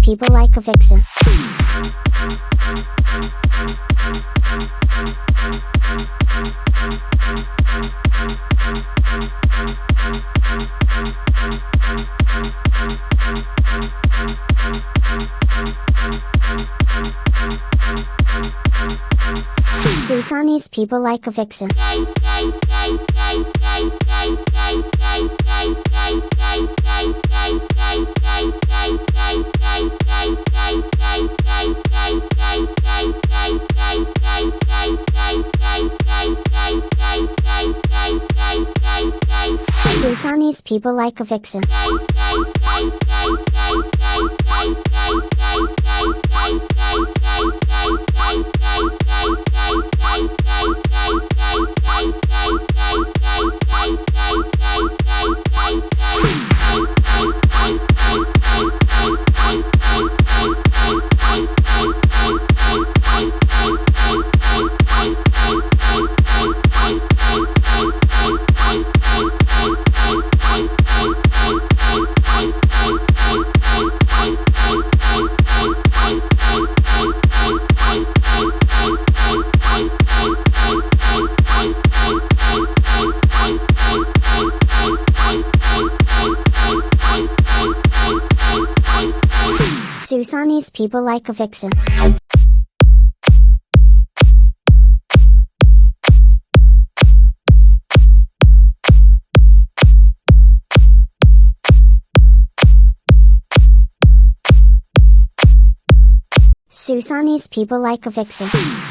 people like a vixen. Susanese people like a vixen. Susanese people like a vixen. Susanese people like a vixen. Susanese people like a vixen.